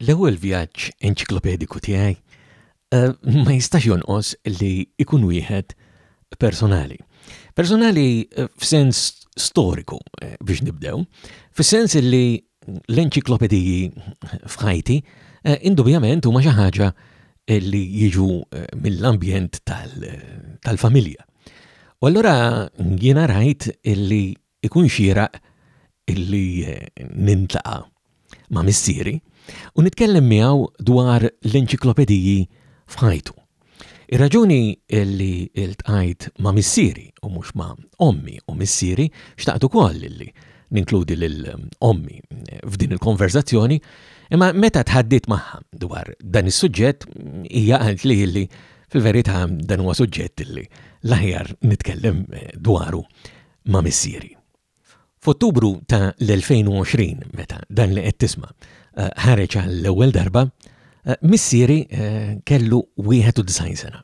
L-ewwel vjaġġ enċiklopediku tiegħi ma jistax jonqos li jkun wieħed personali. Personali f'sens storiku biex nibdew, fis-sens li l-enċiklopediji f'ħajti indubjament huma xi ħaġa li jiġu mill-ambjent tal-familja. U allura jiena rajt li ikun xieraq li niltaqa' ma' missieri u nitkellem miegħu dwar l-enċiklopediji f'ħajtu. Ir-raġuni li ltqajt ma' missieri u mhux ma' ommi u missieri, xtaqt ukoll li ninkludi lil ommi f'din il-konverżazzjoni, imma meta tħaddiet magħha dwar dan is-suġġett hija qaltli li fil-verità dan huwa suġġett li l-aħjar nitkellem dwaru ma' missieri. F'Ottubru ta' l-2020, meta dan li qed tisma' eh, ħareġ għall-ewwel darba, eh, missieri eh, kellu 91 sena.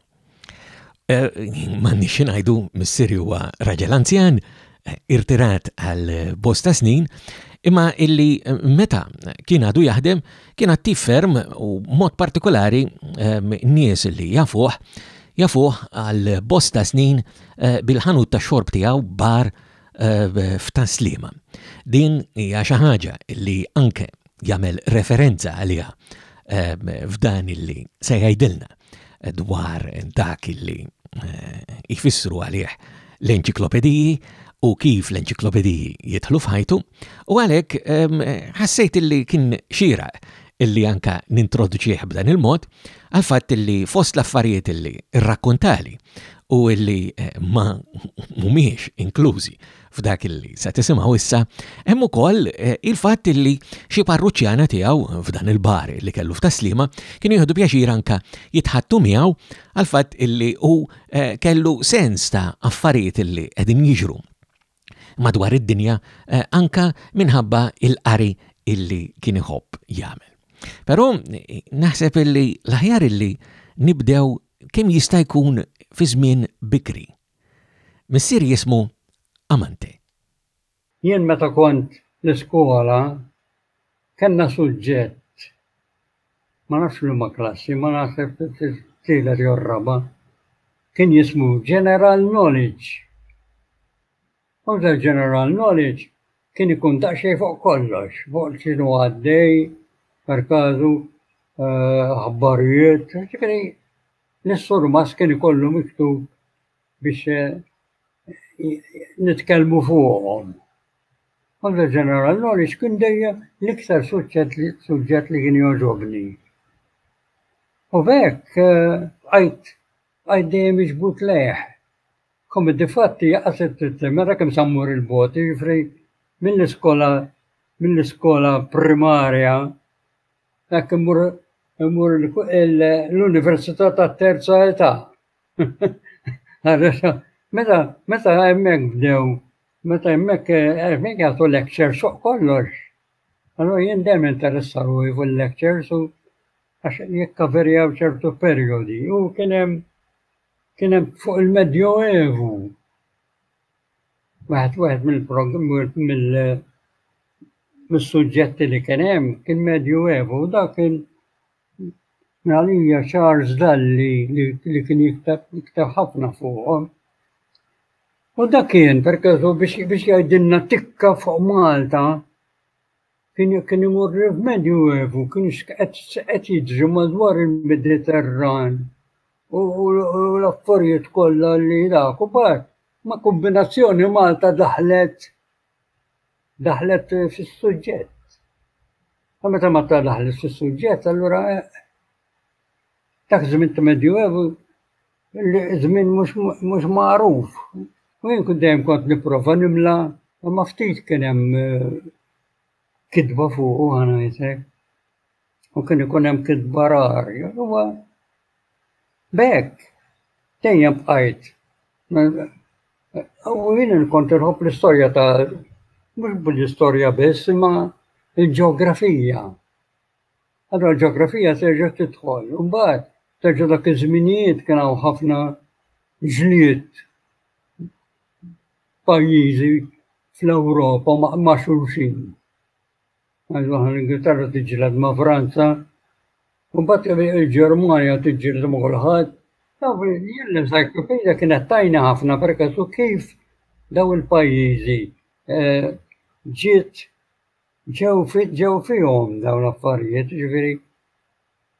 M'għandniex xi ngħidu missieri huwa raġel anzjan, irtirat għal bosta snin, imma illi meta kien għadu jaħdem kien attiv ferm u mod partikolari nies li jafuh Jafuh għal bosta snin bil-ħanut tax-xorb tiegħu bar f'Tas-Sliema. Din hija xi ħaġa li anke jagħmel referenza għaliha f'dan illi se jgħidilna dwar dak illi jfissru għalih l-enċiklopediji u kif l-enċiklopediji jidħlu f'ħajtu u għalhekk ħassejt illi kien xieraq illi anka nintroduċih b'dan il-mod għall-fatt illi fost l-affarijiet illi rrakkuntali u illi eh, ma mumiex inklużi f'dak illi se tisimgħu issa, hemm ukoll eh, il-fatt illi xi parruċjana tiegħu f'dan il-bar li kellu f'taslima kienu jieħdu pjaċir anka jitħattu miegħu għal fatt illi hu eh, kellu sens ta' affarijiet illi qegħdin jiġru madwar id-dinja anka minħabba il-qari illi kien iħobb jagħmel. Però naħseb illi l-aħjar illi nibdew kemm jista' jkun fi żmien bikri. Missier jismu Amante. Jien meta kont l-iskola kellna suġġett ma nafx f'liema klassi, ma naħseb tielet jew raba', kien jismu General Knowledge. U General Knowledge kien ikun daqsxejn fuq kollox, fuq x'inhu għaddej, per każu, eh, aħbarijiet, ġifieri l-surmas kien ikollu miktub biex eh, nitkellmu fuqhom. Bħala General Knowledge kien dejjem l-iktar suġġett li kien jogħġobni. U b'hekk bqajt bqajt dejjem miġbud lejh. Kommi difatti jaqas it-trittimera kemm sa mmur il-bogħod, jiġifieri mill-iskola mill-iskola primarja dak immur immur l-Università tat-Terza Età. Meta meta hemmhekk bdew Meta hemmhekk għarfien jagħtu lectures fuq kollox. Allura jien dejjem interessat ruħi fil-lectures u għax jikkaverjaw ċertu perjodi u kien hemm kien hemm fuq il-Medjoevu. Waħed waħed mill-suġġetti li kien hemm kien Medjoevu u dak kien għalija Charles Dalli li kien jikteb ħafna fuqhom. U dak kien perkeżu biex jgħidilna tikka fuq Malta kien kien imur f'Medju Evu kien qed jiġri madwar il-Mediterran u l-affarijiet kollha li dak u ma kombinazzjoni Malta daħlet daħlet fis-suġġett. Ma meta ma ta daħlet fis-suġġett, allura eh, dak żmien ta' Medjuevu żmien mhux magħruf. U jien kont dejjem kont nipprova nimla, ma ftit kien hemm eh, kitba fuq u għana jisek. U kien ikun hemm kitba rari. Huwa bekk dejjem bqajt U jien kont irħobb l-istorja ta' mhux l-istorja biss, imma l-ġeografija. Allora l-ġeografija terġa' tidħol. Imbagħad terġa' dak iż-żminijiet kien hawn ħafna ġlied pajjiżi fl-Ewropa ma' xulxin. Għall-aħħar l-Ingilterra tiġġieled ma' Franza, u mbagħad il-Ġermanja tiġġieled ma' kulħadd. Taf li jien l-encyclopedia kienet tajni ħafna perkessu kif daw il-pajjiżi eh, ġiet ġew ġew fihom daw l-affarijiet, ġifieri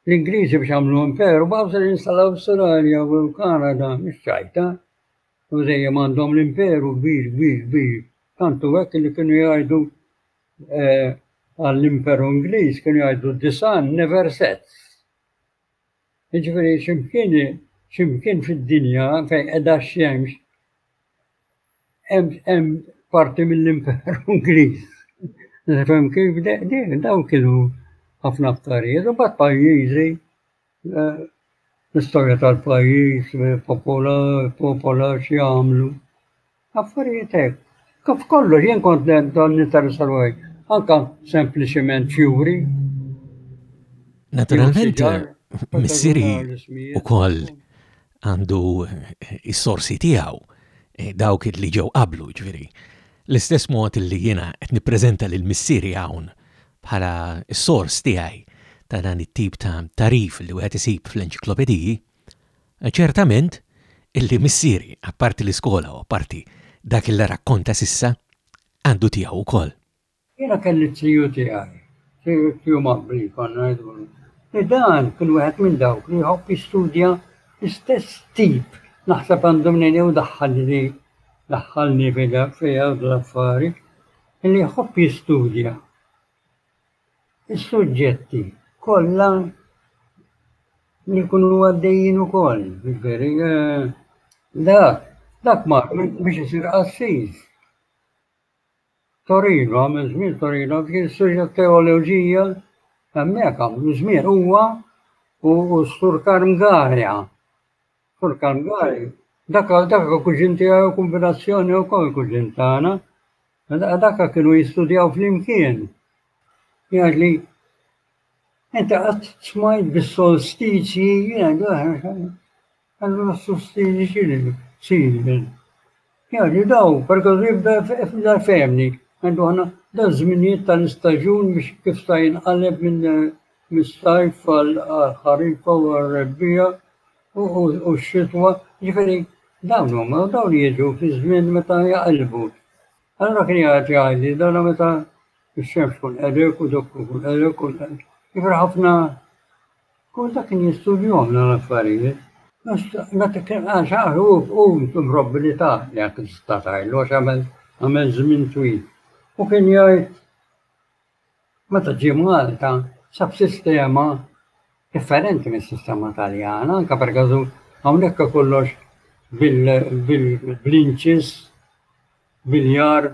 l-Ingliżi biex għamlu imperu, bħal se jinstalaw s-Australia u l-Kanada, mhix ċajta, U dejjem għandhom l-imperu kbir, kbir, kbir. Tantu hekk li kienu jgħidu eh, għall-imperu Ingliż kienu jgħidu the sun never sets. Jiġifieri ximkien ximkien fid-dinja fejn qiegħda x-xemx hemm parti mill-imperu Ingliż. Nifhem kif dawn kienu ħafna affarijiet, u bat pajjiżi l-istorja tal-pajjiż, popolar, popolar xi jagħmlu. Affarijiet hekk. Kif kollu jien kont dan ninteressa ruħi, anka sempliċiment ġuri. Naturalment, missieri u koll għandu s-sorsi tiegħu eh, dawk li ġew qablu, ġviri. L-istess mod li jiena qed nippreżenta lil missieri hawn bħala s-sors tiegħi ta' dan it-tip ta' tarif li wieħed isib fl-enċiklopediji, eh, ċertament illi missieri, apparti l-iskola u apparti dak il rakkonta sissa, għandu tiegħu wkoll. Jiena kelli t-tiju tiegħi, tiju Mabbri konna ngħidulu, li dan kien wieħed minn dawk li jħobb jistudja l-istess tip, naħseb għandu mnejn jew daħħalli, daħħalni fiha l-affari, li jħobb jistudja is-suġġetti kollha li jkunu għaddejjin ukoll, jiġifieri eh, dak, dak mar biex isir qassis. Torino, għamel żmien Torino, kien studja teoloġija hemmhekk għamlu żmien huwa u Sur Karmgarja. Sur Karmgarja. Dak dak kuġin tiegħu kombinazzjoni wkoll kuġin tagħna. Dak kienu jistudjaw flimkien. Jgħid li inti qatt smajt bis-solstizji, Allura ssostni x'inhi simili. Jgħid li daw, perkaż jibda jibda jfehemni, għandu aħna da żminijiet tal-istaġun biex kif sta jinqaleb minn mis-sajf għall-ħarifa u għar-rebbiegħa u x-xitwa, jiġifieri dawn huma u dawn jiġu fi żmien meta jaqilbu. Allura kien jgħid jgħid li dana meta x-xemx tkun qedek u dok tkun qedek u jiġifieri ħafna Hu ta' kien jistudjahom dawn l-affarijiet. Għax meta kien għax hu hu b'improbbilità li għad tista' tgħidlu għax għamel għamel żmien twil. U kien jgħid meta ġie Malta sab sistema differenti mis-sistema Taljana, anke perkażu hawnhekk hu kollox bil-inches, biljard,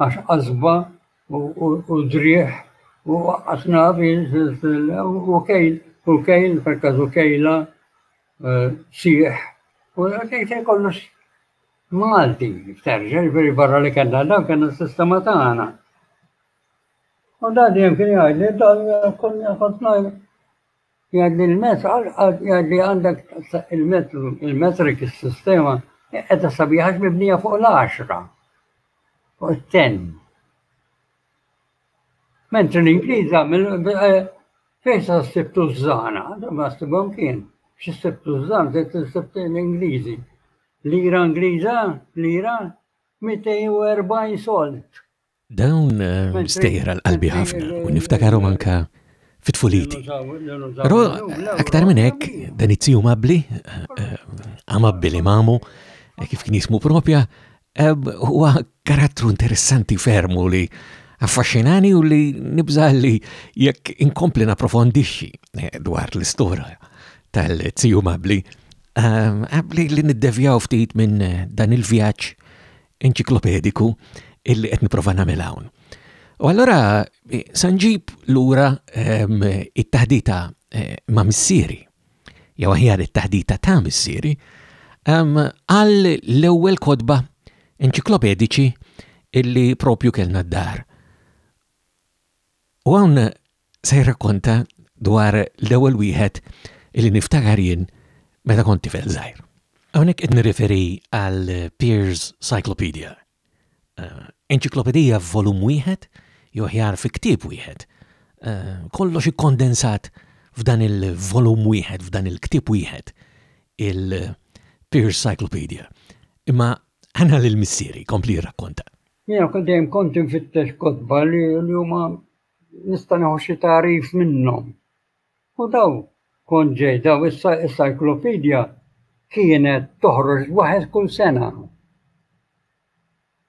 għax qasba u driegħ u waqqas navi u kejl u kejl per każu kejla eh, sieħ u kejl kollox Malti terġa' ġifieri barra li kellna dan kellna s-sistema tagħna. U dan dejjem kien jgħidli dan kont ngħid Jgħidli l-mezz, jgħidli għandek il-metru, il-metrik, is-sistema, qed sabiħax mibnija fuq l-10, fuq it-ten. Mentri l-Ingliż għamil eh, fejn sa sibtu żana, ma sibhom kien, xi sibtu żan, se tinsib l-Ingliżi. Lira Ingliża, lira 240 sold. Dawn stejra l-qalbi ħafna u niftakarhom anka fit-tfuliti. Però aktar minn hekk dan it tiju mabli, amabbi li mamu, kif kien jismu propja, huwa karattru interessanti fermu li affaxxinani u li nibża li jekk inkompli naprofondixxi dwar l-istorja tal-tiju mabli, għabli li niddevjaw ftit minn dan il-vjaġġ enċiklopediku illi qed nipprova nagħmel hawn. U allura eh, sanġib lura ehm, it-taħdita eh, ma' missieri, jew aħjar it-taħdita ta' missieri, ehm, għal l-ewwel kodba enċiklopediċi illi propju kellna d-dar. U hawn se jirrakkonta dwar l-ewwel wieħed li niftakar jien meta kont tifel żgħir. Hawnhekk qed nirreferi għal Pears Cyclopedia. Eh, enċiklopedija f'volum wieħed jew ħjar fi ktieb wieħed. Eh, kollox ikkondensat f'dan il-volum wieħed, f'dan il-ktieb wieħed, il-Pears Cyclopedia. Imma ħana l-missieri kompli jirrakkonta. Jena dejjem kont infittex kotba li huma nista' nieħu xi tagħrif minnhom. U daw kont ġej daw issa encyclopedia kienet toħroġ waħed kull sena.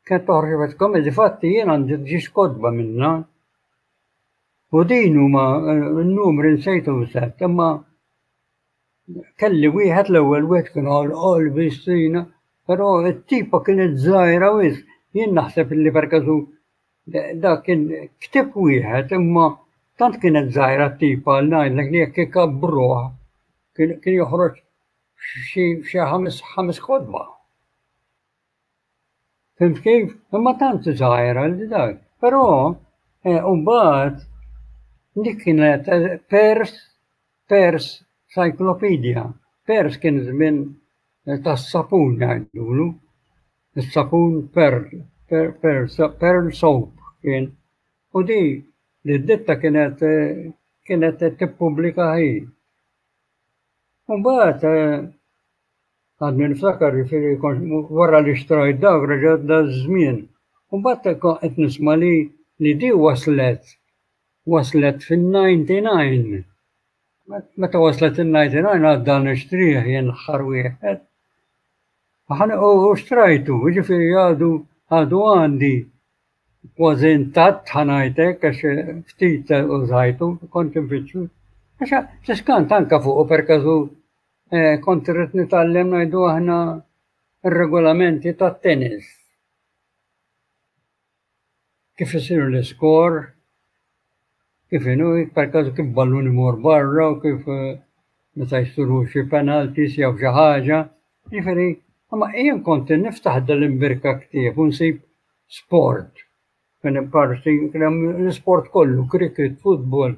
Kienet toħroġ waħed kom li fatti jien għandi ġiex kodba minna. U din huma n-numri nsejtu set, imma kelli wieħed l-ewwel wieħed kien għal bistrina, però t-tipa kienet żgħira wis. Jien naħseb li perkażu dak kien ktib wieħed imma tant kienet żgħira t-tipa għal ngħidlek li jekk ikabbruh kien joħroġ xi ħames ħames kotba. Fimt kif? Imma tant żgħira li dak. Però eh, mbagħad dik kienet eh, pers pers cyclopedia. Pers kien żmien eh, tas-sapun jgħidulu. Is-sapun per, per, per, per soap kien. U di li d-ditta kienet kienet tippubblika hi. Mbagħad Għad niftakar jifieri wara li xtrajt dak reġa' għadda ż-żmien. U mbagħad hekk qed nisma' li li di waslet waslet fin-ninety nine. Meta waslet in-ninety nine għadda nixtrih jien l-aħħar wieħed. U xtrajtu, jiġifieri għadu għadu għandi kważi intatt ħanajtek għax ftit użajtu kont infittxu. Għax tiskant anke fuq perkażu Eh, kont irrid nitgħallem ngħidu aħna r-regolamenti tat-tennis. Kif isir l-iskor, kif inu, per kazu kif balluni mor barra u kif eh, meta jisturu xi penalti jew xi ħaġa. Jiġifieri, imma jien kont niftaħ dal-imbirka ktieb u nsib sport Kien hemm parti, kien hemm l-isport kollu, cricket, football,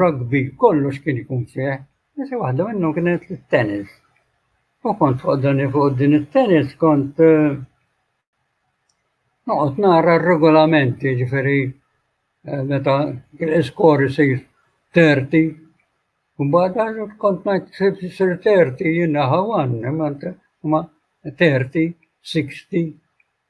rugby, kollox kien ikun fih. Issa waħda minnhom kienet it-tennis. U kont fuq dan fuq din it-tennis kont eh, noqgħod nara r-regolamenti, ġifieri eh, meta l-iskor isir 30, Mbagħad għax kont ngħid sir 30 jiena ħawan, ma 30, 60,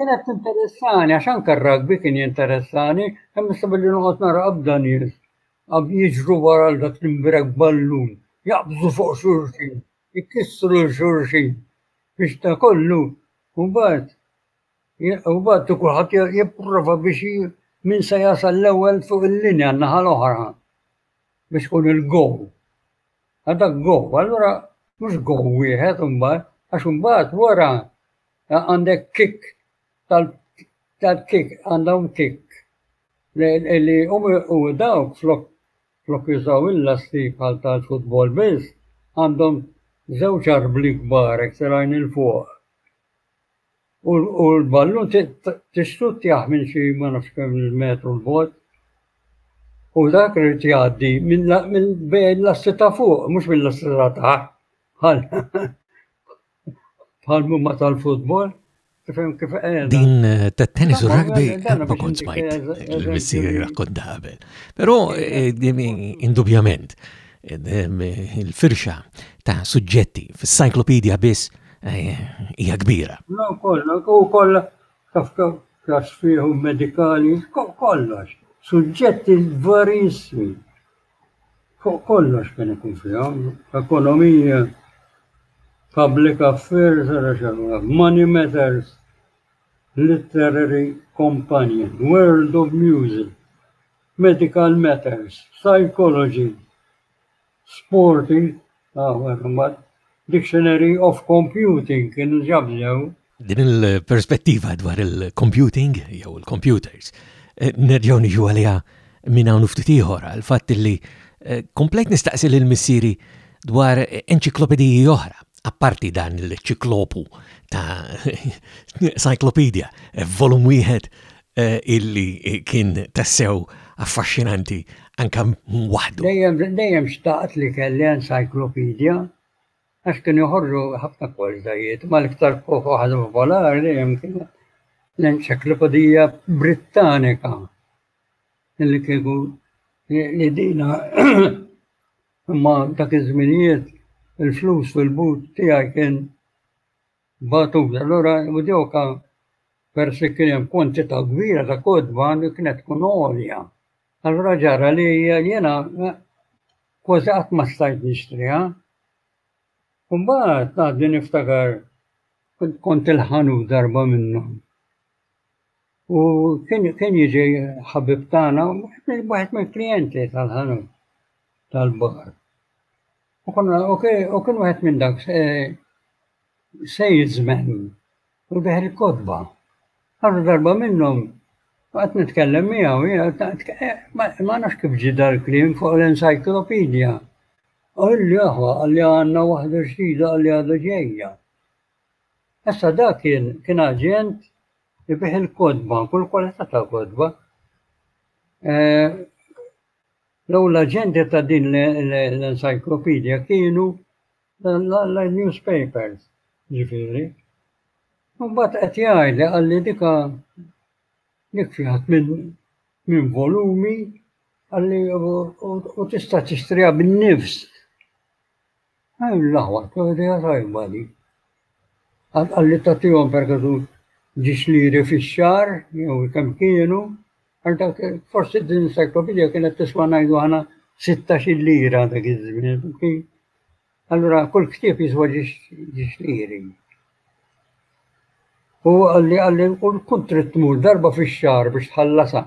Kienet tinteressani, għax anka r-rugby kien jinteressani, hemm issa billi noqgħod nara qabda nies jiġru wara l dak l-imbrek ballun, jaqbżu fuq xulxin, jkissru l xulxin biex ta' kollu u bat u bat kulħadd jipprova biex min se jasal l-ewwel fuq il-linja n-naħa l-oħra biex kun il-gow. Għadak gow, allura mhux gow wieħed imbagħad, għax imbagħad wara Għandek kik tal-kik, għandhom kik li u dawk flok flok jużaw il-lasti bħal tal-futbol biss, għandhom żewġ arbli kbar ekserajn il-fuq. U l-ballun tixtut jaħ minn xi ma nafx kemm il-metru l-bot. U dak rrit jgħaddi minn bejn l-assi ta' fuq, mhux mill-assi ta' taħt. bħal ma tal-futbol, Din eh, ta' tennis u rugby ma kont smajt l-missir rakkonta qabel. Però eh, indubjament eh, il-firxa ta' suġġetti fis-cyclopedia biss hija kbira. No, kollha, u kollha taf każ fihom medikali, kollox, suġġetti varissimi. Fuq kollox kien ikun fiha ekonomija, public affairs, money matters, literary companion, world of music, medical matters, psychology, sporting, Dictionary of Computing kienu ġabżew. Din il-perspettiva dwar il-computing jew il-computers eh, nerġgħu niġu għaliha minn hawn ftit ieħor għal fatt li eh, komplejt nistaqsi lil missieri dwar enċiklopediji oħra apparti dan il-ċiklopu ta' cyclopedia, eh, volum wieħed eh, illi kien tassew affaxxinanti anka waħdu. Dejjem xtaqt li kelli encyclopedia għax kien joħorġu ħafna kwalitajiet, ma l-iktar ħadu popolari dejjem kien l-enċeklopedija Brittanika li kieku li dina imma dak iż-żminijiet il-flus fil-but tiegħi kien Bagħtuli allura u dewk peress li kien hemm kwantità kbira ta' kotba li kienet tkun għolja. Allura ġara li jiena kważi qatt ma stajt nixtriha. U mbagħad għadni niftakar kont il-ħanut darba minnhom. U kien kien jiġi ħabib tagħna wieħed mill-klijenti tal-ħanut tal-bar. U konna, u kien wieħed minn dak salesman u deħri kodba. Għarru darba minnhom għat nitkellem miegħu, eh, ma nafx kif ġi dal-klim fuq l-encyclopedia. U illi aħwa għalli għanna waħda ġdida għalli għadha ġejja. Issa da kien kien aġent ibih il-kodba, kull kwalità ta' kodba. Eh, L-ewwel aġenti ta' din l-encyclopedia kienu l-newspapers, ġifieri. Imbagħad qed jgħid li qalli dika dik fiha tmien tmien volumi qalli u tista' tixtriha bin-nifs Għajr l-aħwa, ta' idea tajba di. Għall-qalliet ta' tiegħhom perkażu ġiex liri fix-xahar jew kemm kienu, għal dak forsi din l-encyclopedia kienet tiswa' ngħidu aħna 16-il lira dak iż-żmien. Allura kull ktieb jiswa ġiex liri. U għalli għalli kull kuntrit tmur darba fix-xahar biex tħallasha.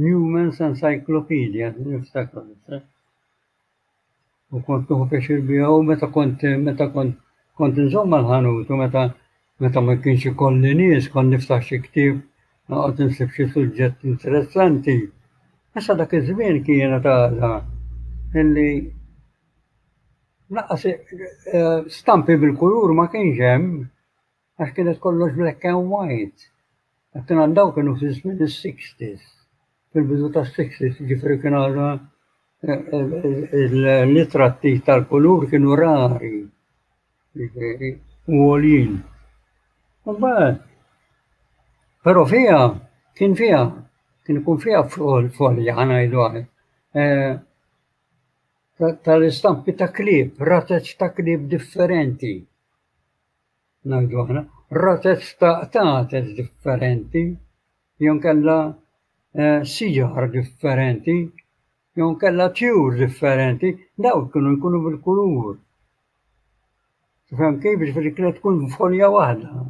Newman's Encyclopedia niftakar issa. U kont nieħu pjaċir biha u meta kont meta kont kont inżomm mal-ħanut u meta meta ma kienx ikolli nies kont niftaħ xi ktieb noqgħod insib xi suġġett interessanti. Issa dak iż-żmien kienet għażla illi naqas eh, stampi bil-kulur ma kienx hemm għax kienet kollox black and white. Għattinan daw kienu fi żmien is-sixties, fil-bidu tas-sixties, ġifieri kien għadha l-itratti tal-kulur kienu rari, ġifieri, u għoljin. Mbagħad, però fija, kien fija, kien ikun fija folja ħanajdu għaj. Eh, tal-istampi ta' klib, rateċ ta' klib differenti. ngħidu aħna, razez ta' qtates differenti, jew inkella eh, siġar differenti, jew inkella tjur differenti, daw kienu jkunu bil-kulur. Tifhem kif ġifieri kienet tkun folja waħda.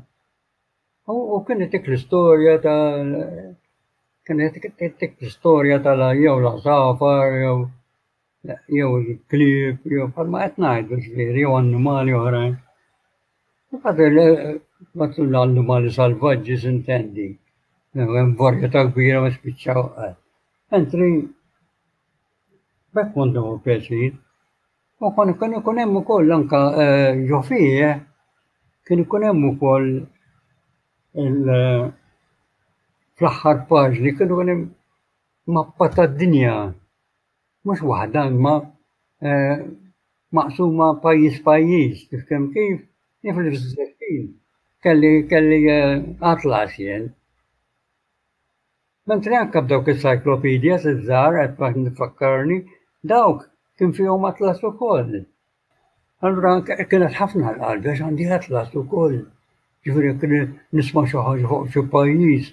U kienet dik l-istorja ta' kienet dik l-istorja tal jew l-għasafar jew jew il-klieb, jew bħalma qed ngħidu ġifieri, jew annimali oħrajn. Għadu l-annimali salvaġġi sintendi, hemm varjetà kbira ma spiċċaw qed. Entri bekk għandhom u pjaċir. U kon ikun ikun hemm ukoll anka eh, ġofije, kien ikun hemm ukoll il-fl-aħħar eh, paġni kienu hemm mappa tad-dinja mhux waħda imma maqsuma pajjiż pajjiż kif kemm kif, jien fl-istess ħin kelli kelli atlas jien. Mentri anke b'dawk is-cyclopedias iż-żgħar qed nifakkarni dawk kien fihom atlas ukoll. Allura kienet ħafna l-qalb għax għandi atlas ukoll. Ġifieri kien nisma' xi ħaġa fuq xi pajjiż.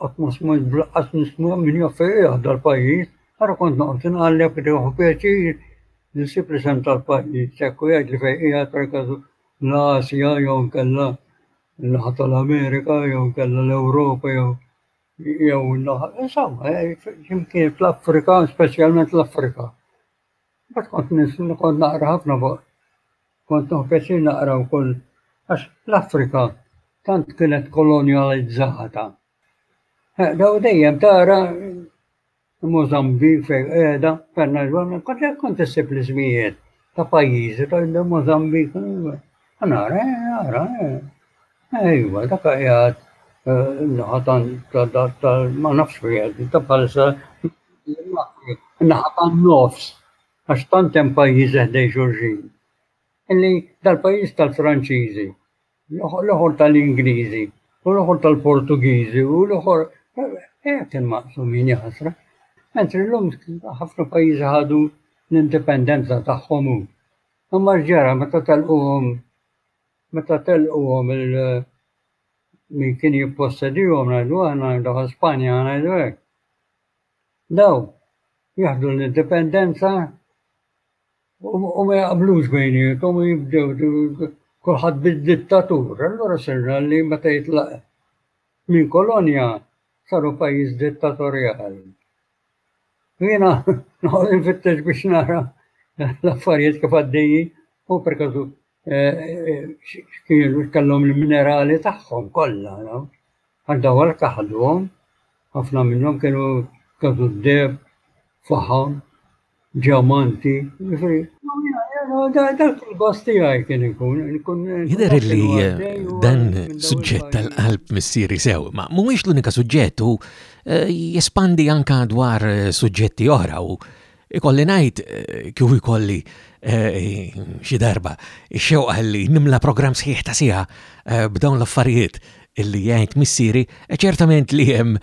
Qatt ma smajt blaqqas nisma' min jaf fejn qiegħed dal-pajjiż. Allura kont noqgħod inqalleb nieħu pjaċir li nsib l-isem tal-pajjiż hekk u jgħidli fejn qiegħed pereżempju l-Asja jew inkella n-naħa tal-Amerika jew inkella l-Ewropa jew jew in-naħa insomma x'imkien fl-Afrika, speċjalment l-Afrika. Mbagħad kont nis, kont naqra ħafna fuq, kont nieħu pjaċir naqra wkoll għax l-Afrika tant kienet kolonjalizzata. Eh, daw dejjem tara Mozambik fejn qiegħda, kellna ġonna, kont kont issib l-ismijiet ta' pajjiżi ta' Mozambik. Nara, nara, Ejwa, dak qiegħed naħa ta' ma nafx wieħed, ta' bħalissa naħa tan-nofs għax tant hemm pajjiżi ħdej xulxin. Illi dal-pajjiż tal-Franċiżi, l-oħor tal-Ingliżi, u l-oħor tal-Portugiżi, u l-oħor qiegħed inmaqsu min jaħasra. Mentri llum ħafna pajjiżi ħadu l-indipendenza tagħhom hu. Imma x'ġara meta telquhom Meta telquhom il min kien jippossedihom ngħidu aħna daħal Spanja ngħidu hekk. Daw jaħdu l-indipendenza u ma jaqblux bejnietom u jibdew kulħadd bid-dittatur. Allura sirna li meta jitlaq minn kolonja saru pajjiż dittatorjali. Jiena noqgħod infittex biex nara l-affarijiet kif għaddejjin u perkażu Xkielu eh, kellhom il-minerali tagħhom kollha, għal dawar kaħduhom, ħafna minnhom kienu kadu d-deb, faħam, ġamanti, ġifri. Jider li eh, dan suġġett tal-qalb missieri sew, ma mhuwiex l-unika suġġett u eh, jespandi anka dwar eh, suġġetti oħra u Ikolli ngħid kieku jkolli xi darba xewqa li nimla programm sħiħ ta' siħa b'dawn l-affarijiet illi jgħid missieri, ċertament li hemm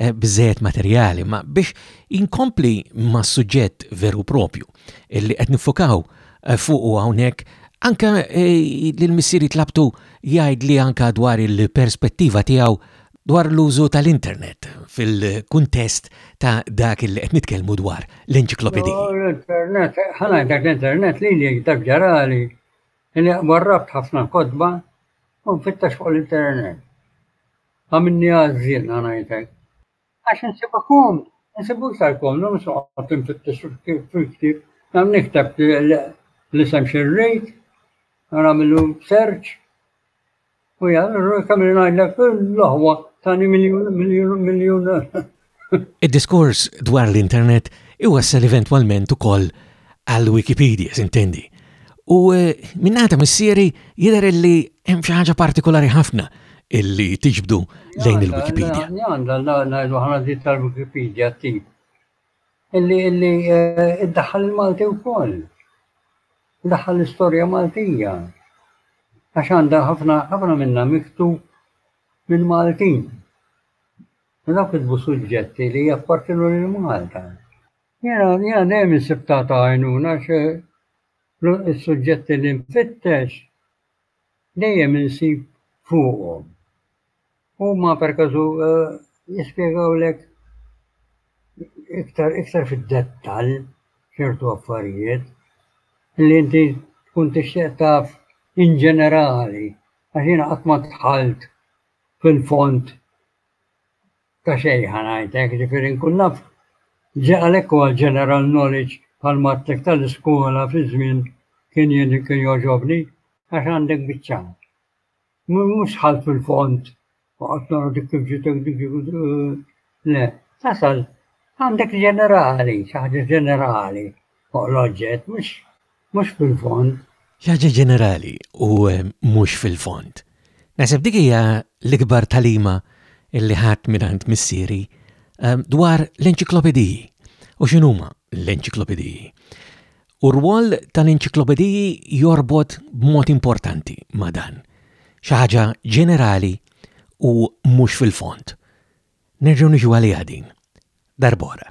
Eh, bżed materjali, ma biex inkompli ma' suġġett veru propju illi qed nifokaw eh, fuq u hawnhekk anka eh, l-missieri tlabtu jgħid li anka dwar il-perspettiva tiegħu dwar l-użu tal-Internet fil-kuntest ta' dak li qed nitkellmu dwar l-enċiklopediji. Oh, l-Internet, ħana dak l-Internet li li dak ġarali li warrabt ħafna kodba u fittax fuq l-Internet. Għamilni għażin ħana jitek. Għax nsibu kum, nsibu iktar kum, non so għattim fittax fil-ktib, għam niktab l-isem xirrejt, għamilu search, U ja, kemm li ngħidlek l-oħwa tani miljun miljun miljun. Id-diskors dwar l-internet iwassal eventwalment ukoll għal Wikipedia, sintendi. U eh, minnata missieri jidher li hemm xi ħaġa partikolari ħafna illi tiġbdu lejn il-Wikipedia. Għandha l-għana ħana tal-Wikipedia tip illi illi eh, iddaħħal il-Malti wkoll. Iddaħħal l-istorja Maltija. Għax għandha ħafna ħafna minna miktub minn Maltin. U dak idbu suġġetti li jappartinu lil Malta. Jena, jena dejjem insibta ta' għajnuna għax eh, is-suġġetti li nfittex dejjem insib fuqhom. Huma perkażu jispjegawlek iktar iktar fid-dettall ċertu affarijiet li inti tkun tixtieq taf in ġenerali għax jiena qatt ma dħalt fil-fond ta' xejn ħa ngħidlek, ġifieri nkun naf għalhekk huwa l-general knowledge bħal mattek tal-iskola fi żmien kien jien kien jogħġobni għax għandek biċċa. Mhux ħalt fil-fond, waqt nara dik kif ġiet le, tasal għandek ġenerali, xi ħaġa ġenerali fuq l-oġġett, mhux fil-fond. Xi ħaġa ġenerali u eh, mhux fil-fond. Naħseb dik hija l-ikbar talima li ħadd minn għand missieri eh, dwar l-enċiklopediji u x'inhuma l-enċiklopediji. U r-rwol tal-enċiklopediji jorbot b'mod importanti ma' dan. Xi ħaġa ġenerali u mhux fil-fond. Nerġgħu niġu għaliha din. Darbora.